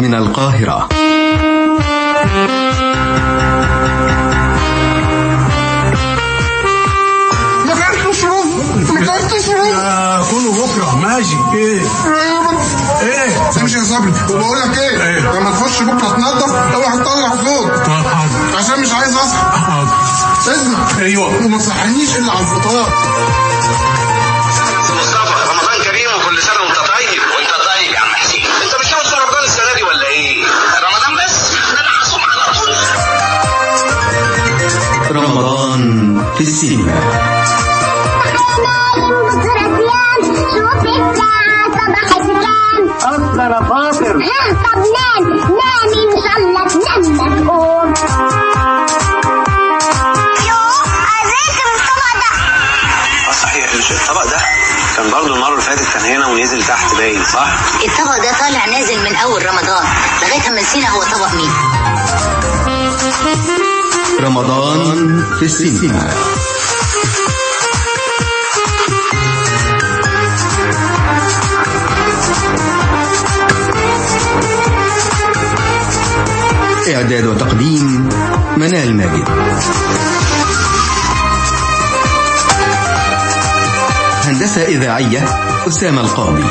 من القاهرة. شروط شروط كله بكرة. ماشي. إيه؟ إيه؟ يا صبري وبقول لك إيه؟ إيه؟ لما تخش بكرة تنظف أوعى تطلع صوت طب حاضر. عشان مش عايز أصحى. حاضر. اسمع. أيوه. وما تصحينيش إلا على الفطار. في السينما. أنا فاطر طب نام نام ان شاء الله تنام تقوم صحيح مش الطبق ده كان برضه المرة اللي فاتت كان هنا ونزل تحت باين صح؟ الطبق ده طالع نازل من أول رمضان لغاية ما نسينا هو طبق مين. رمضان في السينما. إعداد وتقديم منال ماجد. هندسة إذاعية أسامة القاضي.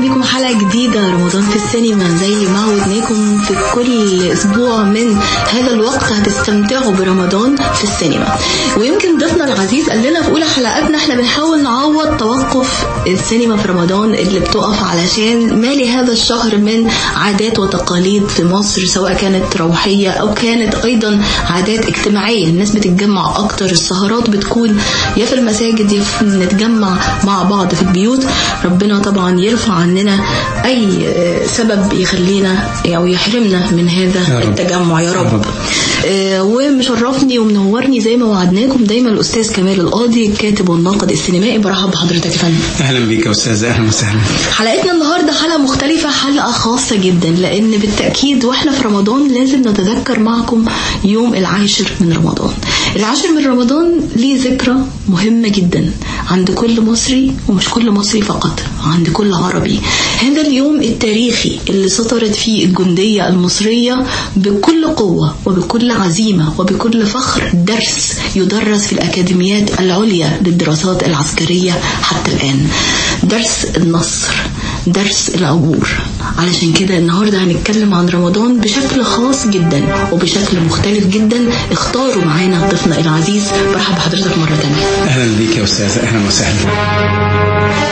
بكم حلقة جديدة رمضان في السينما. زي ما عودناكم في كل أسبوع من هذا الوقت هتستمتعوا برمضان في السينما. ويمكن ضيفنا العزيز قال لنا في أولى حلقاتنا إحنا بنحاول نعوض توقف السينما في رمضان اللي بتقف علشان ما لهذا الشهر من عادات وتقاليد في مصر سواء كانت روحية أو كانت أيضا عادات اجتماعية. الناس بتتجمع أكتر السهرات بتكون يا في المساجد يا في نتجمع مع بعض في البيوت. ربنا طبعا يرفع عننا أي آه، سبب يخلينا أو يحرمنا من هذا التجمع يا رب. آه، ومشرفني ومنورني زي ما وعدناكم دايما الأستاذ كمال القاضي الكاتب والناقد السينمائي. برحب بحضرتك يا فندم. أهلا بيك يا أستاذ. أهلا وسهلا. حلقتنا النهارده حلقة مختلفة حلقة خاصة جدا لأن بالتأكيد وإحنا في رمضان لازم نتذكر معكم يوم العاشر من رمضان. العاشر من رمضان ليه ذكرى مهمة جدا عند كل مصري ومش كل مصري فقط عند كل عربي. هذا اليوم التاريخي اللي سطرت فيه الجندية المصرية بكل قوة وبكل عزيمة وبكل فخر درس يدرس في الأكاديميات العليا للدراسات العسكرية حتى الآن. درس النصر. درس العبور. علشان كده النهارده هنتكلم عن رمضان بشكل خاص جدا وبشكل مختلف جدا. اختاروا معانا ضيفنا العزيز. برحب بحضرتك مرة تانية. أهلا بيك يا أستاذ أهلا وسهلا.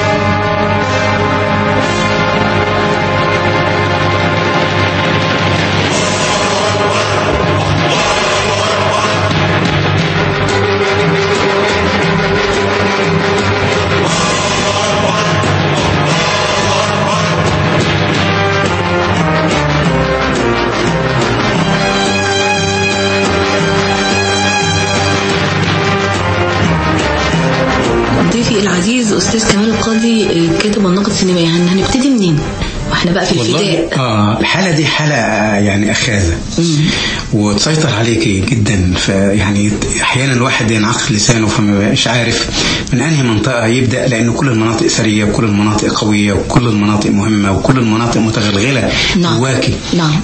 الحاله دي حاله يعني اخاذه وتسيطر عليك جدا فيعني أحيانا الواحد ينعقد لسانه فما بقاش عارف من أنهي منطقة يبدأ لأن كل المناطق ثريه وكل المناطق قوية وكل المناطق مهمة وكل المناطق متغلغلة نعم. جواكي نعم.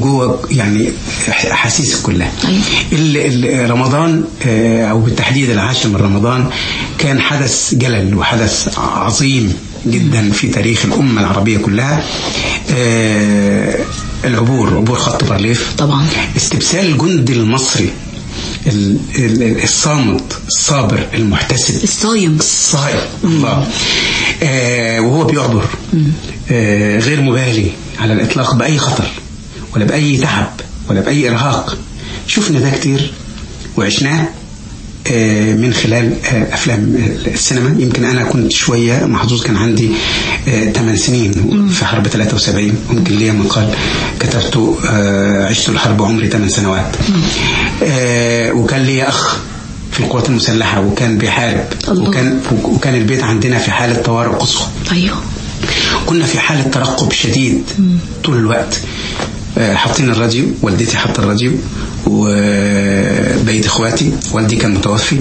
جوه يعني احاسيسك كلها أيوة. رمضان آه، أو بالتحديد العاشر من رمضان كان حدث جلل وحدث عظيم جدا في تاريخ الأمة العربية كلها. آه، العبور عبور خط بارليف طبعا. استبسال الجندي المصري ال- ال- الصامت الصابر المحتسب. الصايم. الصائم الله. آه وهو بيعبر. آه غير مبالي على الإطلاق بأي خطر ولا بأي تعب ولا بأي إرهاق. شفنا ده كتير وعشناه. من خلال آه، أفلام السينما. يمكن أنا كنت شوية محظوظ كان عندي 8 سنين في حرب 73 ممكن ليا مقال كتبته آه، عشت الحرب عمري 8 سنوات. آه، وكان ليا أخ في القوات المسلحة وكان بيحارب الله. وكان وكان البيت عندنا في حالة طوارئ قصوى. أيوه. كنا في حالة ترقب شديد طول الوقت. آه، حاطين الراديو والدتي حاطة الراديو وبيت إخواتي والدي كان متوفي.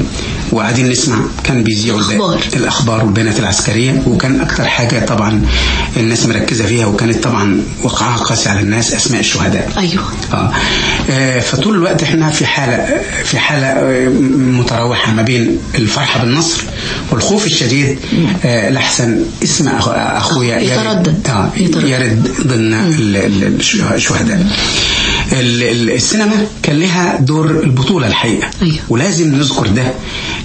وقاعدين نسمع كان بيذيعوا أخبار. الأخبار والبيانات العسكرية وكان أكتر حاجة طبعا الناس مركزة فيها وكانت طبعا وقعها قاسي على الناس أسماء الشهداء أيوه آه. آه، فطول الوقت إحنا في حالة في حالة آه، متراوحة ما بين الفرحة بالنصر والخوف الشديد آه، لحسن اسم يتردد. آه، يتردد. يرد ضمن ال- ال- الش- الشهداء ال- ال- السينما كان لها دور البطولة الحقيقة. أيوة. ولازم نذكر ده.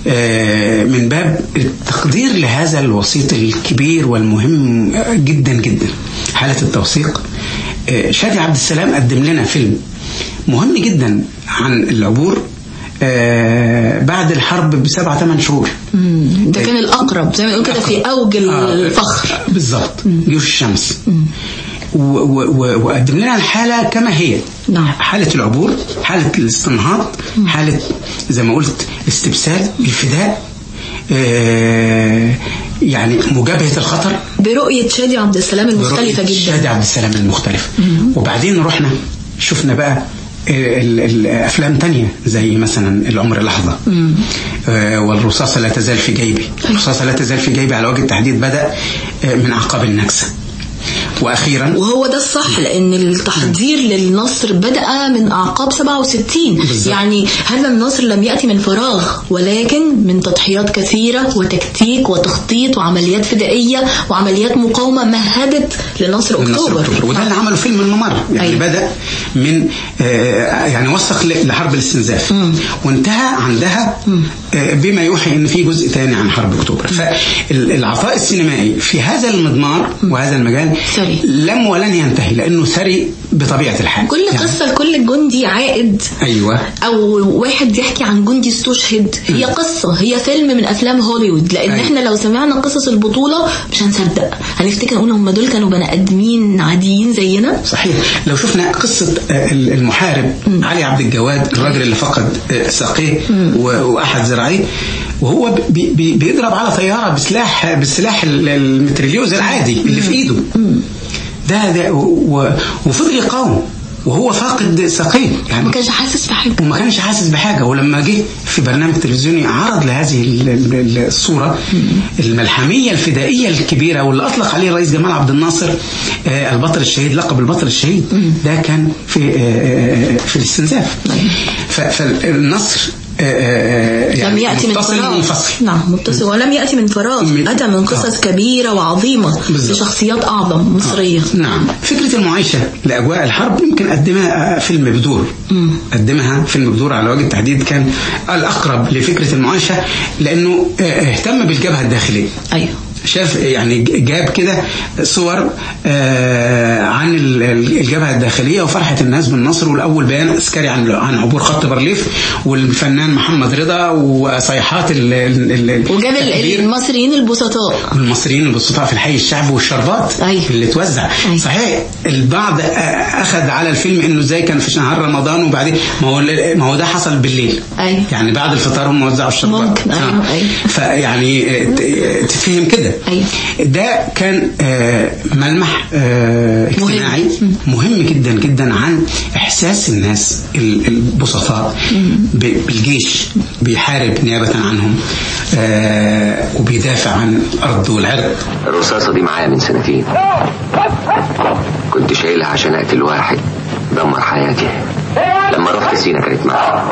آه، من باب التقدير لهذا الوسيط الكبير والمهم جدا جدا. حالة التوثيق. آه، شادي عبد السلام قدم لنا فيلم مهم جدا عن العبور آه، بعد الحرب بسبعة ثمان شهور. مم. ده كان الأقرب زي ما نقول كده في أوج الفخر. آه، بالظبط جيوش الشمس. و- وقدم لنا الحالة كما هي. نعم. حالة العبور حالة الاستنهاض حالة زي ما قلت استبسال الفداء آه، يعني مجابهة الخطر. برؤية شادي عبد السلام المختلفة جدا. شادي عبد السلام المختلفة وبعدين رحنا شفنا بقى ال- الافلام تانية زي مثلا العمر لحظة. آه، والرصاصة لا تزال في جيبي. الرصاصة لا تزال في جيبي على وجه التحديد بدأ آه، من أعقاب النكسة. وأخيرا وهو ده الصح لأن التحضير للنصر بدأ من أعقاب 67 بالظبط. يعني هذا النصر لم يأتي من فراغ ولكن من تضحيات كثيرة وتكتيك وتخطيط وعمليات فدائية وعمليات مقاومة مهدت لنصر أكتوبر. أكتوبر. وده اللي عمله فيلم الممر. يعني أيوة. بدأ من آه، يعني وثق لحرب الاستنزاف. وانتهى عندها بما يوحي إن في جزء ثاني عن حرب أكتوبر. فالعطاء السينمائي في هذا المضمار وهذا المجال ثري. لم ولن ينتهي لأنه ثري بطبيعة الحال. كل قصة لكل جندي عائد. أيوه. أو واحد يحكي عن جندي استشهد. هي قصة هي فيلم من أفلام هوليوود. لأن أيوة. إحنا لو سمعنا قصص البطولة مش هنصدق. هنفتكر نقول هم دول كانوا بني آدمين عاديين زينا؟ صحيح. لو شفنا قصة آه، المحارب علي عبد الجواد الراجل اللي فقد آه، ساقيه و- ذراعيه وهو بي بي بيضرب على طيارة بسلاح بالسلاح ال- المتريليوز العادي اللي في إيده. ده ده وفضل يقاوم وهو فاقد ساقيه يعني ما كانش حاسس بحاجة. وما كانش حاسس بحاجة. ولما جه في برنامج تلفزيوني عرض لهذه ال- ال- الصورة الملحمية الفدائية الكبيرة واللي أطلق عليه الرئيس جمال عبد الناصر آه، البطل الشهيد لقب البطل الشهيد ده كان في آه، آه، في الاستنزاف. ف- فالنصر آه، آه، لم يعني يأتي من فراغ. منفصل نعم متصل. ولم يأتي من فراغ. من- أتى من قصص آه. كبيرة وعظيمة بالظبط. لشخصيات أعظم مصرية. نعم. فكرة المعايشة لأجواء الحرب يمكن قدمها فيلم بدور. قدمها فيلم بدور على وجه التحديد كان الأقرب لفكرة المعايشة لأنه آه، اهتم بالجبهة الداخلية. أيوه. شاف يعني جاب كده صور آه، عن ال- ال- الجبهة الداخلية وفرحة الناس بالنصر والأول بيان عسكري عن عن عبور خط بارليف والفنان محمد رضا وصيحات ال- ال- ال- وجاب. المصريين البسطاء والمصريين البسطاء في الحي الشعبي والشربات أيوة. اللي توزع أيوة. صحيح البعض آه، أخذ على الفيلم إنه إزاي كان في شهر رمضان وبعدين ما هو ما هو ده حصل بالليل أيوة. يعني بعد الفطار هم وزعوا الشربات ممكن، أيوة، أيوة. فيعني تفهم كده أيوة. ده كان آه، ملمح آه، اجتماعي. مهم. جدا جدا عن إحساس الناس ال- البسطاء بالجيش بيحارب نيابة عنهم آه، وبيدافع عن الأرض والعرق. الرصاصة دي معايا من سنتين. كنت شايلها عشان أقتل واحد. دمر حياتي. لما رحت سينا كانت معايا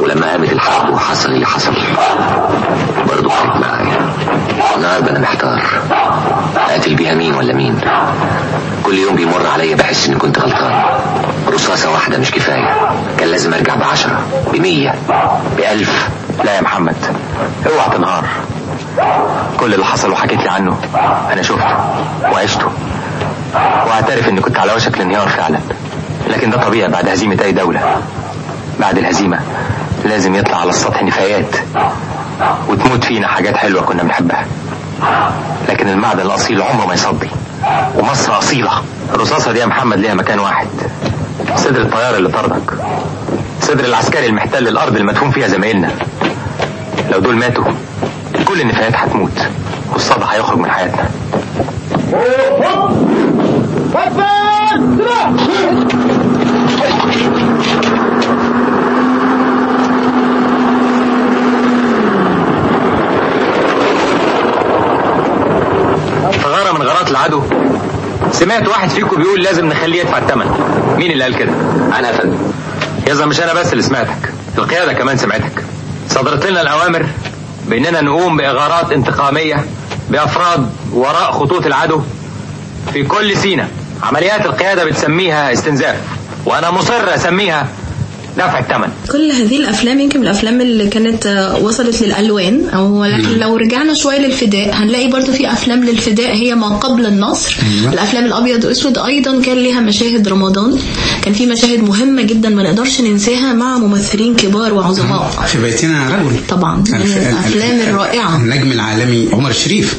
ولما قامت الحرب وحصل اللي حصل برضه كانت معايا. النهارده أنا محتار اقتل بيها مين ولا مين؟ كل يوم بيمر عليا بحس إني كنت غلطان. رصاصة واحدة مش كفاية كان لازم أرجع بعشرة بمية بألف. لا يا محمد اوعى تنهار. كل اللي حصل وحكيت لي عنه أنا شفته وعشته. واعترف إني كنت على وشك الانهيار فعلا. لكن ده طبيعي بعد هزيمة أي دولة. بعد الهزيمة لازم يطلع على السطح نفايات وتموت فينا حاجات حلوة كنا بنحبها. لكن المعدن الأصيل عمره ما يصدي. ومصر أصيلة. الرصاصة دي يا محمد ليها مكان واحد. صدر الطيار اللي طردك. صدر العسكري المحتل الأرض المدفون فيها زمايلنا. لو دول ماتوا كل النفايات هتموت. والصدى هيخرج من حياتنا. ميعاده سمعت واحد فيكم بيقول لازم نخليه يدفع الثمن مين اللي قال كده؟ أنا يا فندم. يظهر مش أنا بس اللي سمعتك. القيادة كمان سمعتك. صدرت لنا الأوامر بأننا نقوم بإغارات انتقامية بأفراد وراء خطوط العدو. في كل سينا عمليات القيادة بتسميها استنزاف وأنا مصر أسميها دفع الثمن كل هذه الأفلام يمكن من الأفلام اللي كانت آه، وصلت للألوان أو لكن لو رجعنا شوية للفداء هنلاقي برضو في أفلام للفداء هي ما قبل النصر. أيوة. الأفلام الأبيض واسود أيضا كان لها مشاهد رمضان. كان في مشاهد مهمة جدا ما نقدرش ننساها مع ممثلين كبار وعظماء. في بيتنا رجل. طبعا. من الف- الأفلام الرائعة. النجم العالمي عمر الشريف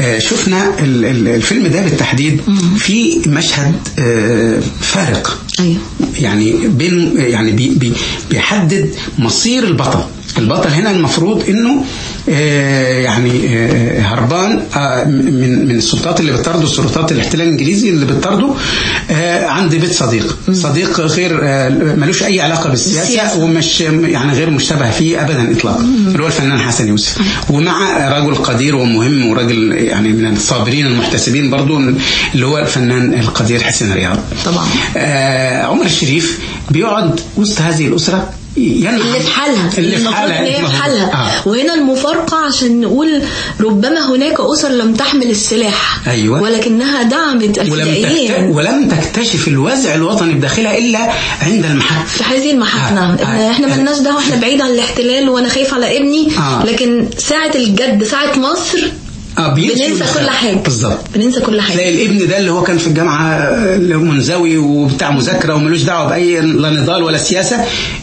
آه، شفنا ال- ال- الفيلم ده بالتحديد في مشهد آه، فارق. أيوه. يعني بين يعني بي بي بيحدد مصير البطل. البطل هنا المفروض إنه يعني آه، هربان آه، من من السلطات اللي بتطرده سلطات الاحتلال الانجليزي اللي بتطرده آه، عند بيت صديق. صديق غير آه، ملوش أي علاقة بالسياسة. ومش يعني غير مشتبه فيه ابدا اطلاقا. اللي هو الفنان حسن يوسف. ومع رجل قدير ومهم وراجل يعني من الصابرين المحتسبين برضو اللي هو الفنان القدير حسين رياض. طبعا. آه عمر الشريف بيقعد وسط هذه الأسرة ينعم اللي في حالها. اللي في حالها. هي في. حالها. آه. وهنا المفارقة عشان نقول ربما هناك أسر لم تحمل السلاح أيوة. ولكنها دعمت. الفدائيين ولم تكتشف الوازع الوطني بداخلها إلا عند المحك في هذه آه، إن آه، آه. ملناش دعوة إحنا بعيد عن الاحتلال وأنا خايف على ابني آه. لكن ساعة الجد ساعة مصر آه بننسى. كل حاجة. بالظبط. بننسى كل حاجة. تلاقي الابن ده اللي هو كان في الجامعة آه، اللي هو منزوي وبتاع مذاكرة وملوش دعوة بأي لا نضال ولا سياسة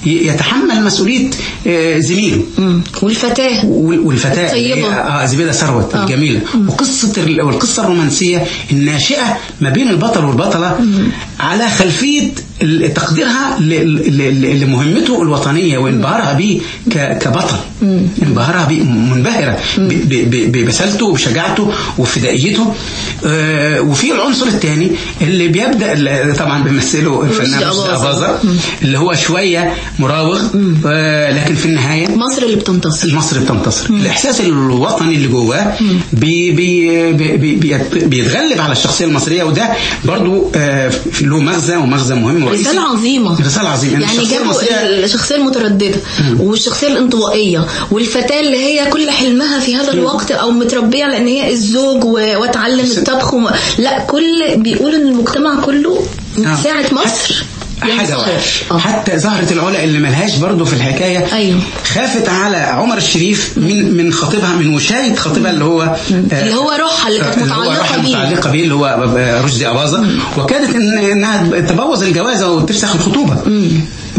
ي- يتحمل مسؤولية آه، زميله. مم. والفتاة. وال- والفتاة. اللي هي- الطيبة. آه زبيدة ثروت آه. الجميلة. وقصة ال- والقصة الرومانسية الناشئة ما بين البطل والبطلة على خلفية ال- تقديرها لمهمته الوطنية وانبهارها به كبطل. انبهارها به ب- ببسالته وبشجاعته وفدائيته. آه، وفي العنصر الثاني اللي بيبدأ اللي طبعا بيمثله الفنان رشدي. أباظة. اللي هو شوية مراوغ آه، لكن في النهاية مصر اللي بتنتصر. مصر بتنتصر. الإحساس الوطني اللي جواه بي بي بي بي بي بيتغلب على الشخصية المصرية وده برضو آه، له مغزى ومغزى مهم ورئيسي. رسالة عظيمة. رسالة عظيمة. إن يعني الشخصية جابوا الشخصية المترددة والشخصية الانطوائية والفتاة اللي هي كل حلمها في هذا الوقت أو متربية لأن هي الزوج و- واتعلم الطبخ وم... لا كل بيقول إن المجتمع كله آه. ساعة مصر. حاجة. واحدة آه. حتى زهرة العلا اللي ملهاش برضو في الحكاية أيوه. خافت على عمر الشريف من من خطيبها من وشاية خطيبها اللي هو آه، اللي هو روحها اللي كانت متعلقة بيه. متعلقة بيه اللي هو رشدي أباظة وكادت إن إنها تبوظ الجوازة وتفسخ الخطوبة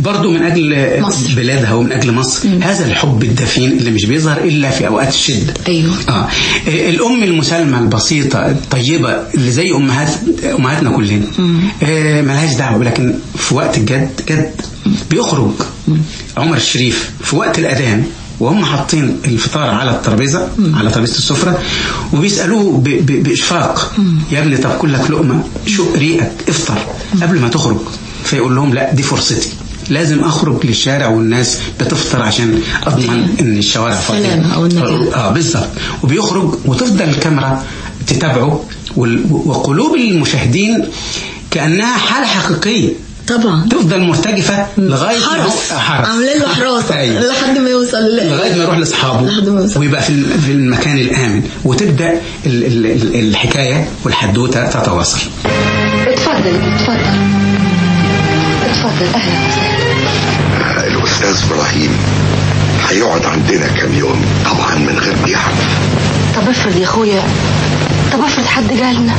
برضو من أجل مصر. بلادها ومن أجل مصر. هذا الحب الدفين اللي مش بيظهر إلا في أوقات الشدة. أيوه. آه. الأم المسالمة البسيطة الطيبة اللي زي أمهات أمهاتنا كلنا. آه ملهاش دعوة لكن في وقت الجد جد بيخرج. عمر الشريف في وقت الأذان وهم حاطين الفطار على الترابيزة على ترابيزة السفرة وبيسألوه ب- ب- بإشفاق. يا ابني طب كلك لقمة؟ شو ريقك؟ افطر قبل ما تخرج. فيقول لهم لا دي فرصتي. لازم أخرج للشارع والناس بتفطر عشان أضمن إن الشوارع فاضية. آه بالظبط. وبيخرج وتفضل الكاميرا تتابعه وقلوب المشاهدين كأنها حالة حقيقية. طبعا. تفضل مرتجفة لغاية ما هو- حرس حرس. عاملين له حراسة. أيوة. لحد ما يوصل لغاية ما يروح لأصحابه لحد ما يوصل. ويبقى في في المكان الآمن. وتبدأ ال- ال- ال- الحكاية والحدوتة تتواصل. اتفضل اتفضل. اتفضل أهلا وسهلا الأستاذ إبراهيم هيقعد عندنا كام يوم؟ طبعا من غير ما يعرف طب افرض يا أخويا. طب افرض حد جالنا.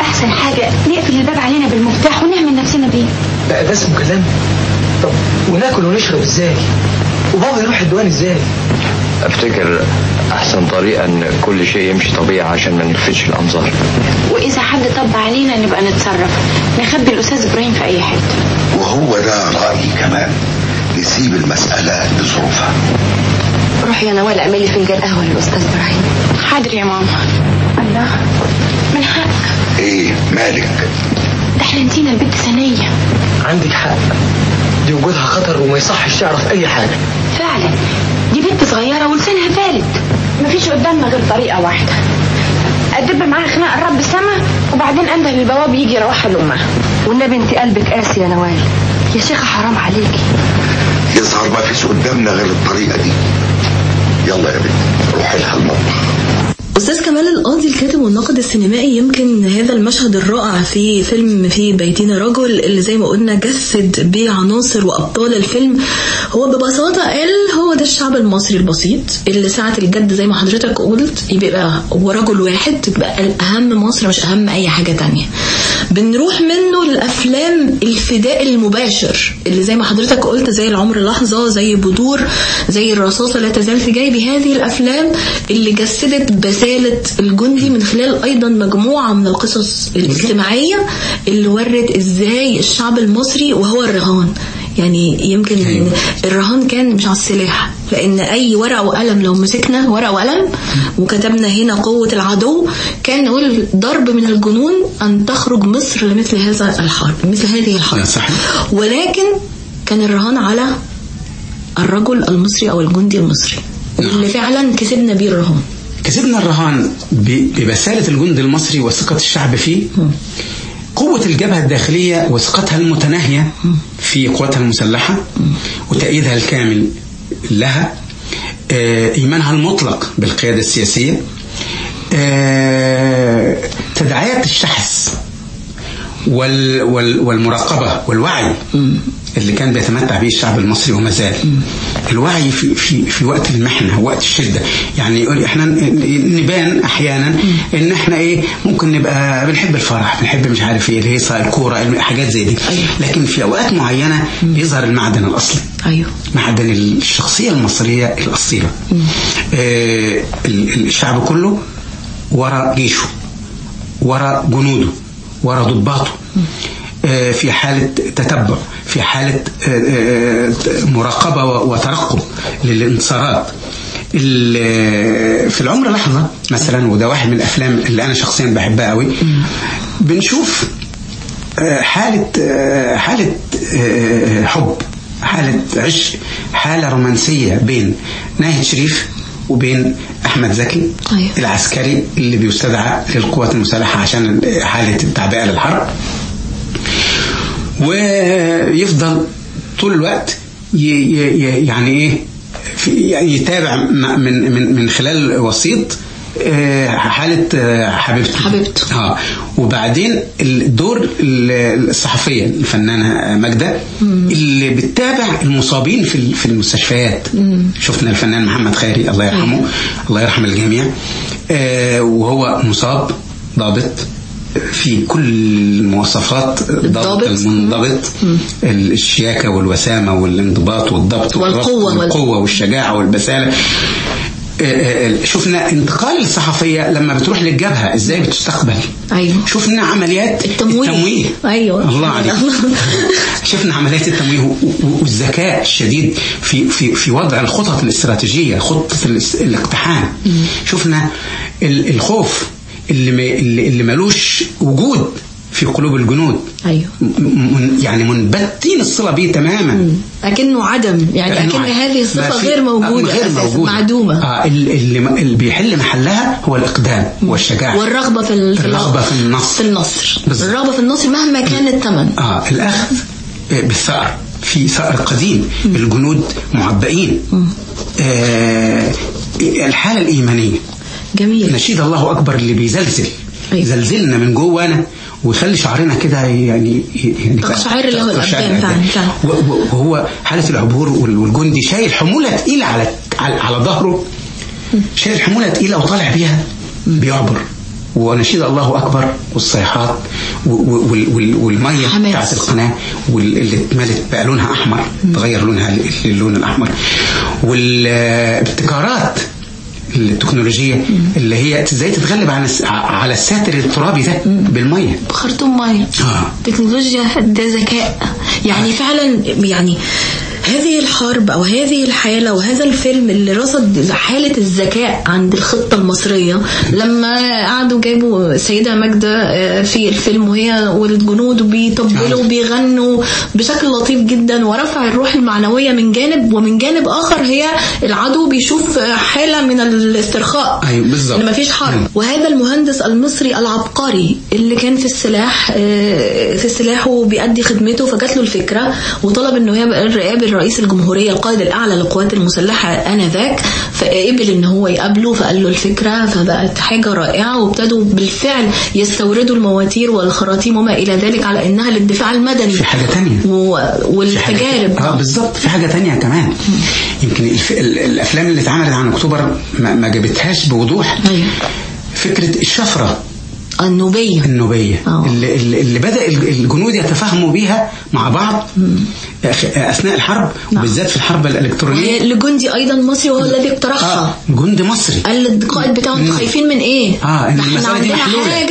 أحسن حاجة نقفل الباب علينا بالمفتاح ونعمل نفسنا بيه. بقى ده اسمه كلام. طب وناكل ونشرب إزاي؟ وبابا يروح الديوان إزاي؟ أفتكر أحسن طريقة إن كل شيء يمشي طبيعي عشان ما نلفتش الانظار وإذا حد طب علينا نبقى نتصرف. نخبي الأستاذ إبراهيم في أي حتة. وهو ده رأيي كمان. نسيب المسألة لظروفها روحي يا نوال اعملي فنجان قهوة للأستاذ إبراهيم. حاضر يا ماما. الله. من حق إيه مالك؟ ده إحنا نسينا البنت ثانية. عندك حق. دي وجودها خطر وما يصحش تعرف أي حاجة. فعلا. دي بنت صغيرة. مفيش قدامنا غير طريقة واحدة. أدب معاها خناقه الرب سما وبعدين أنده للبواب يجي يروحها لامها والنبي انت قلبك قاسي يا نوال. يا شيخة حرام عليكي يظهر ما فيش قدامنا غير الطريقة دي. يلا يا بنت روحي لها المطبخ أستاذ كمال القاضي الكاتب والناقد السينمائي يمكن هذا المشهد الرائع في فيلم في بيتنا رجل اللي زي ما قلنا جسد بعناصر وأبطال الفيلم. هو ببساطة قال هو ده الشعب المصري البسيط اللي ساعة الجد زي ما حضرتك قلت يبقى هو رجل واحد تبقى الأهم مصر مش أهم أي حاجة تانية. بنروح منه للأفلام الفداء المباشر اللي زي ما حضرتك قلت زي العمر لحظة زي بدور زي الرصاصة لا تزال في جيبي هذه الأفلام اللي جسدت بسالة الجندي من خلال أيضا مجموعة من القصص الاجتماعية اللي ورت إزاي الشعب المصري وهو الرهان. يعني يمكن الرهان كان مش على السلاح لأن أي ورقة وقلم لو مسكنا ورقة وقلم وكتبنا هنا قوة العدو كان نقول ضرب من الجنون أن تخرج مصر لمثل هذا الحرب مثل هذه الحرب. صحيح. ولكن كان الرهان على الرجل المصري أو الجندي المصري. اللي فعلا كسبنا بيه الرهان. كسبنا الرهان ببسالة الجند المصري وثقة الشعب فيه؟ قوة الجبهة الداخلية وثقتها المتناهية في قواتها المسلحة وتأييدها الكامل لها آه، إيمانها المطلق بالقيادة السياسية آه، تداعيات الشحذ وال وال والمراقبة والوعي اللي كان بيتمتع به الشعب المصري وما زال. الوعي في في في وقت المحنة وقت الشدة. يعني يقول إحنا نبان أحيانا إن إحنا إيه ممكن نبقى بنحب الفرح بنحب مش عارف إيه الهيصة الكورة حاجات زي دي. لكن في أوقات معينة يظهر المعدن الأصلي. أيوه. معدن الشخصية المصرية الأصيلة. آه ال- الشعب كله ورا جيشه ورا جنوده. ورا ضباطه آه، في حالة تتبع في حالة آه، آه، مراقبة وترقب للانتصارات في العمر لحظة مثلا وده واحد من الأفلام اللي أنا شخصيا بحبها قوي بنشوف حالة حالة حب حالة عشق حالة رومانسية بين ناهد شريف وبين أحمد زكي أيوة. العسكري اللي بيستدعى للقوات المسلحة عشان حالة التعبئة للحرب ويفضل طول الوقت ي- ي- ي- يعني إيه يعني يتابع من من من خلال وسيط آه، حالة آه، حبيبته حبيبته. آه وبعدين الدور ال- الصحفية الفنانة ماجدة اللي بتتابع المصابين في في المستشفيات. شفنا الفنان محمد خيري الله يرحمه الله يرحم الجميع. آه، وهو مصاب ضابط في كل المواصفات ضابط الضابط. المنضبط الشياكة والوسامة والانضباط والضبط والقوة وال- والقوة والشجاعة والبسالة. شفنا انتقال الصحفية لما بتروح للجبهة. إزاي بتستقبل؟ أيوه. شفنا عمليات التمويه. التمويه. أيوه. الله عليك. شفنا عمليات التمويه والذكاء الشديد في في في وضع الخطط الاستراتيجية خطة الاقتحام. شفنا ال- الخوف اللي اللي ملوش وجود. في قلوب الجنود. أيوه. م- من يعني منبتين الصلة بيه تماما. لكنه عدم. يعني اكن. هذه الصفة غير موجودة غير موجودة. معدومة. آه اللي, اللي بيحل محلها هو الإقدام والشجاعة. والرغبة في ال- في ال- الرغبة في النصر. في النصر. بالظبط. الرغبة في النصر مهما كان الثمن. آه الأخذ بالثأر. في ثأر قديم. الجنود معبئين. آه الحالة الإيمانية. جميل. نشيد الله أكبر اللي بيزلزل. أيوة. يزلزلنا من جوانا. ويخلي شعرنا كده يعني يعني تقشعر له تقشعر الأبدان فعلا وهو حالة العبور وال- والجندي شايل حمولة تقيلة على على على ظهره. شايل حمولة تقيلة وطالع بيها بيعبر. ونشيد الله أكبر والصيحات و- و- وال- وال- والمية حماس. بتاعت القناة واللي اتملت بقى لونها أحمر تغير لونها للون الأحمر. والابتكارات التكنولوجية اللي هي إزاي تتغلب على على الساتر الترابي ده بالمية. بخرطوم مية. آه. تكنولوجيا ده ذكاء. يعني فعلا يعني هذه الحرب أو هذه الحالة وهذا الفيلم اللي رصد حالة الذكاء عند الخطة المصرية لما قعدوا جابوا السيده ماجدة آه، في الفيلم وهي والجنود بيطبلوا وبيغنوا بشكل لطيف جدا ورفع الروح المعنوية من جانب ومن جانب آخر هي العدو بيشوف حالة من الاسترخاء. أيوه بالظبط. مفيش حرب. وهذا المهندس المصري العبقري اللي كان في السلاح آه، في السلاح وبيأدي خدمته فجات له الفكرة وطلب إنه يقابل يقابل رئيس الجمهورية القائد الأعلى للقوات المسلحة آنذاك فقبل إن هو يقابله فقال له الفكرة فبقت حاجة رائعة وابتدوا بالفعل يستوردوا المواتير والخراطيم وما إلى ذلك على إنها للدفاع المدني. في حاجة تانية. و... حاجة والتجارب. آه بالظبط. في حاجة تانية كمان. يمكن الف... ال- الأفلام اللي اتعملت عن أكتوبر ما, ما جابتهاش بوضوح. فكرة الشفرة. النوبية. النوبية. اللي, اللي اللي الج- الجنود يتفاهموا بيها مع بعض أثناء الحرب وبالذات في الحرب الإلكترونية. وهي لجندي أيضا مصري وهو الذي اقترحها. آه جندي مصري. قال للقائد بتاعه أنتوا خايفين من؟ آه إن ده إحنا عندنا محلوله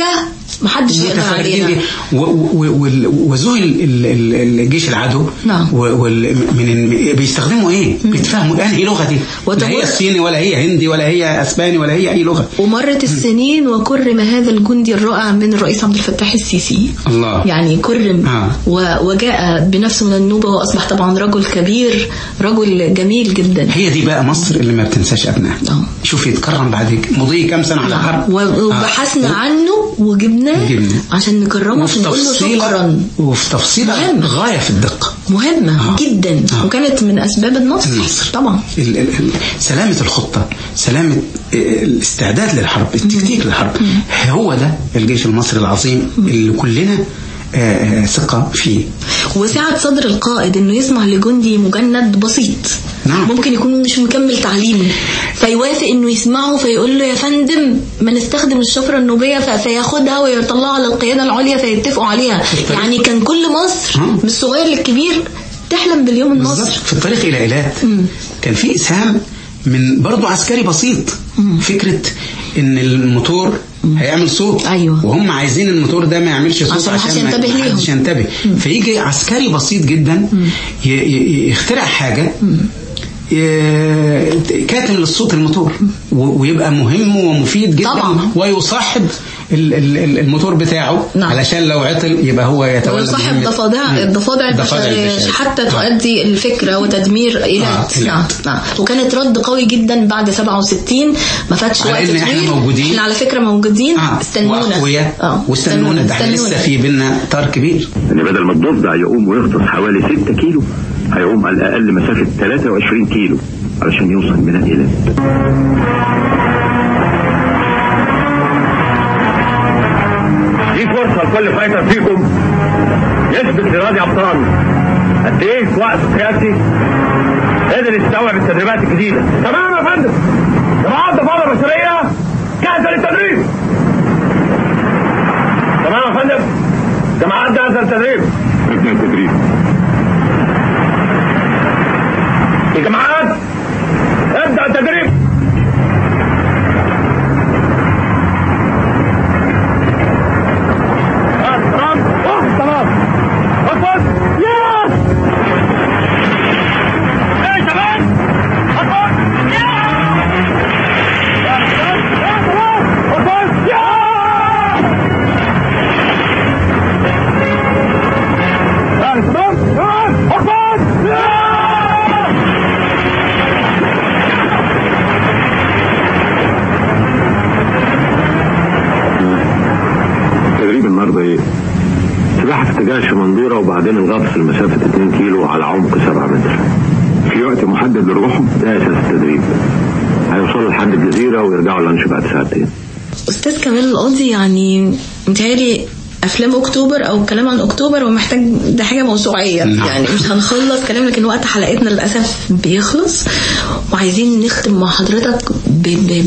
حاجة محدش يقدر متفردين عليها بيها. و- و- وال- وذوي ال- ال- الجيش العدو نعم. من بيستخدموا إيه؟ بيتفهموا انهي لغة دي؟ لا هي الصيني ولا هي هندي ولا هي أسباني ولا هي أي لغة. ومرت السنين وكرم هذا الجندي الرائع من الرئيس عبد الفتاح السيسي. الله. يعني كرم. آه. وجاء بنفسه من النوبة وأصبح طبعا رجل كبير رجل جميل جدا. هي دي بقى مصر اللي ما بتنساش أبنائها. شوف يتكرم بعد مضي كام سنة على الحرب. و- وبحثنا عنه وجبناه جبناه. عشان نكرمه نقول له تفصيله شكرا وفي تفصيلة مهم. غاية في الدقة. مهمة جدا. وكانت من أسباب النصر النصر. طبعا. ال- ال- ال- سلامة الخطة سلامة آه، الاستعداد للحرب التكتيك للحرب. هو ده الجيش المصري العظيم اللي كلنا آه، آه، ثقة فيه. وسعة صدر القائد إنه يسمع لجندي مجند بسيط. نعم. ممكن يكون مش مكمل تعليمه. فيوافق إنه يسمعه فيقول له يا فندم ما نستخدم الشفرة النوبية فياخدها ويطلعها للقيادة العليا فيتفقوا عليها. يعني كان كل مصر من الصغير للكبير تحلم باليوم النصر. في الطريق إلى إيلات كان في إسهام من برضو عسكري بسيط. فكرة إن الموتور هيعمل صوت. أيوة. وهم عايزين الموتور ده ما يعملش صوت عشان عشان ينتبه ليهم. محدش ينتبه فيجي عسكري بسيط جدا يخترع حاجة ي- كاتم للصوت الموتور. ويبقى مهم ومفيد جدا. طبعا. ويصاحب الموتور بتاعه نعم. علشان لو عطل يبقى هو يتولى ويصاحب مهمة- ضفادع. الضفادع الضفادع البشرية. حتى آه. تؤدي الفكرة وتدمير إيلات آه، نعم إيلات. نعم وكانت رد قوي جدا بعد 67 ما فاتش وقت طويل موجودين. إحنا على فكرة موجودين آه. استنونا آه واستنونا ده إحنا. لسه في بينا طار كبير إن بدل ما الضفدع يقوم ويغطس حوالي 6 كيلو هيقوم على الأقل مسافة 23 كيلو علشان يوصل من إلى فرصه لكل فايتر فيكم. يثبت لراضي أبطال. قد إيه في وقت قياسي قدر يستوعب التدريبات الجديدة. تمام يا فندم. جماعات ضفادع بشرية؟ جاهزه للتدريب. تمام يا فندم. جماعات جاهزه للتدريب ابدا التدريب. يا جماعات ابدأ التدريب. وبعدين الغطس لمسافة 2 كيلو على عمق 7 متر. في وقت محدد لروحهم ده أساس التدريب. هيوصلوا لحد الجزيرة ويرجعوا لانش بعد ساعتين. أستاذ كمال القاضي يعني متهيألي أفلام أكتوبر أو كلام عن أكتوبر ومحتاج ده حاجة موسوعية. نعم. يعني مش هنخلص كلام لكن وقت حلقتنا للأسف بيخلص. وعايزين نختم مع حضرتك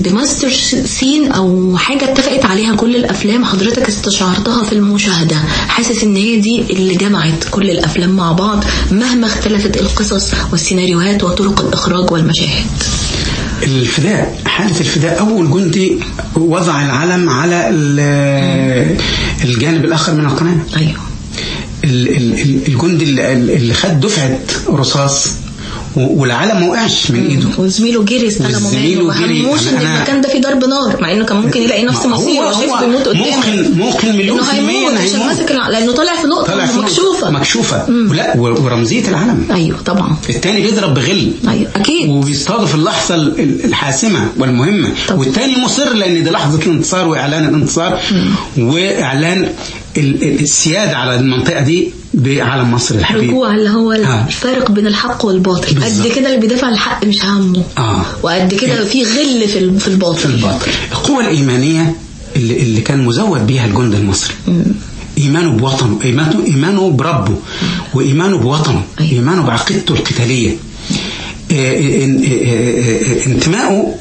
بماستر سين أو حاجة اتفقت عليها كل الأفلام حضرتك استشعرتها في المشاهدة. حاسس إن هي دي اللي جمعت كل الأفلام مع بعض مهما اختلفت القصص والسيناريوهات وطرق الإخراج والمشاهد. الفداء. حالة الفداء. أول جندي وضع العلم على ال- الجانب الآخر من القناة. أيوه. ال- ال- ال- الجندي اللي اللي خد دفعة رصاص و- والعلم ما وقعش من إيده. وزميله جري استلمه وزميله جري. هموش ان المكان ده فيه ضرب نار مع إنه كان ممكن يلاقي نفسه ما هو- مصير هو وشايف بيموت قدامه. ممكن ممكن مليون في المية عشان. ماسك لأنه طالع في نقطة طالع في نقطة. مكشوفة. مكشوفة. ولا و- ورمزية العلم أيوه طبعا. التاني بيضرب بغل. أيوه أكيد. وبيصطادف اللحظة ال- ال- الحاسمة والمهمة. والتاني مصر لأن دي لحظة الانتصار وإعلان الانتصار. ال- السيادة على المنطقة دي بعلم مصر الحبيب رجوع اللي هو آه. الفارق بين الحق والباطل. قد بالظبط. كده اللي بيدافع عن الحق مش همه آه. وقد كده في غل في في الباطل. في الباطل. القوة الإيمانية اللي, اللي كان مزود بيها الجند المصري. إيمانه بوطنه. إيمانه, إيمانه بربه. وإيمانه بوطنه. إيمانه بعقيدته القتالية. إيه إيه إيه إيه انتمائه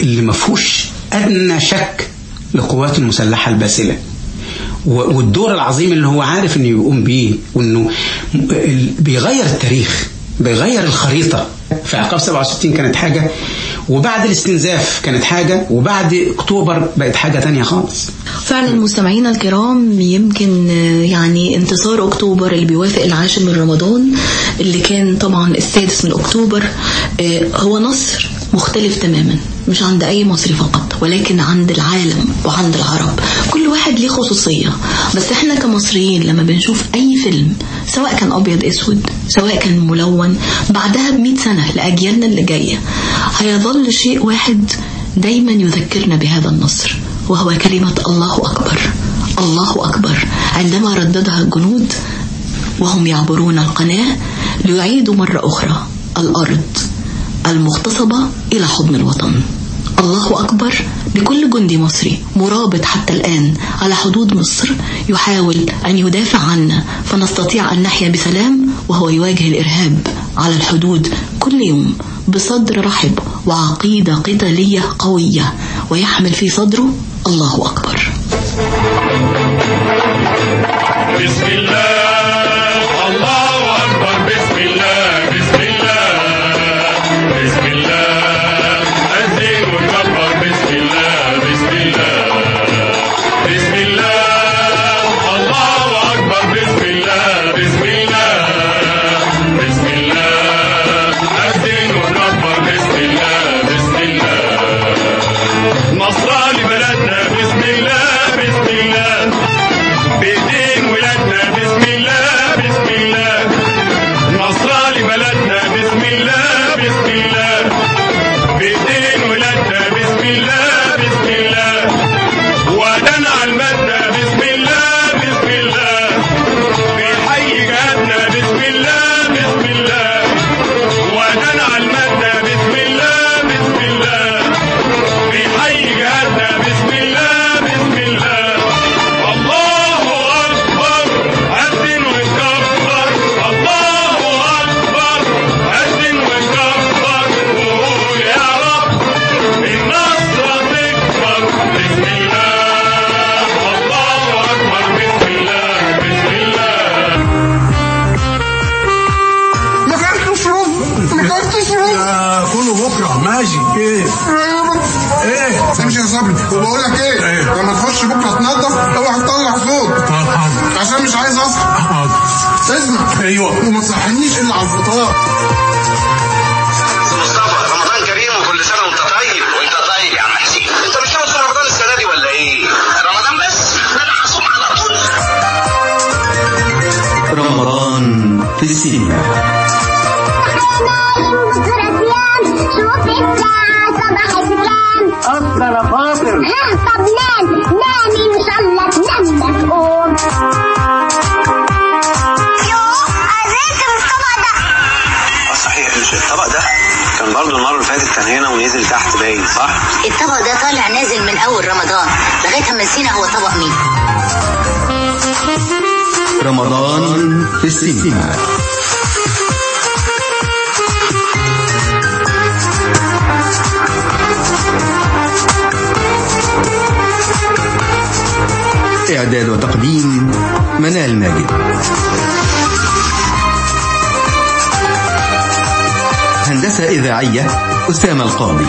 اللي ما فيهوش أدنى شك للقوات المسلحة الباسلة. والدور العظيم اللي هو عارف إنه يقوم بيه وإنه بيغير التاريخ بيغير الخريطة. في عقاب 67 كانت حاجة وبعد الاستنزاف كانت حاجة وبعد أكتوبر بقت حاجة تانية خالص. فعلا مستمعينا الكرام يمكن آه، يعني انتصار أكتوبر اللي بيوافق العاشر من رمضان اللي كان طبعا السادس من أكتوبر آه، هو نصر مختلف تماما مش عند أي مصري فقط ولكن عند العالم وعند العرب. كل واحد ليه خصوصية. بس إحنا كمصريين لما بنشوف أي فيلم سواء كان أبيض أسود سواء كان ملون بعدها بمئة سنة لأجيالنا اللي جاية هيظل شيء واحد دايما يذكرنا بهذا النصر وهو كلمة الله أكبر. الله أكبر. عندما رددها الجنود وهم يعبرون القناة ليعيدوا مرة أخرى الأرض المغتصبة إلى حضن الوطن. الله أكبر لكل جندي مصري مرابط حتى الآن على حدود مصر يحاول أن يدافع عنا فنستطيع أن نحيا بسلام وهو يواجه الإرهاب على الحدود كل يوم بصدر رحب وعقيدة قتالية قوية ويحمل في صدره الله أكبر. بسم الله. صباح الكام أصل أنا فاطر ها طب نام نام إن شاء الله تنام تقوم الطبق ده كان برضو المرة اللي فاتت كان هنا ونزل تحت باين صح؟ الطبق ده طالع نازل من أول رمضان لغاية ما نسينا هو طبق مين رمضان في السينما إعداد وتقديم منال ماجد. هندسة إذاعية أسامة القاضي.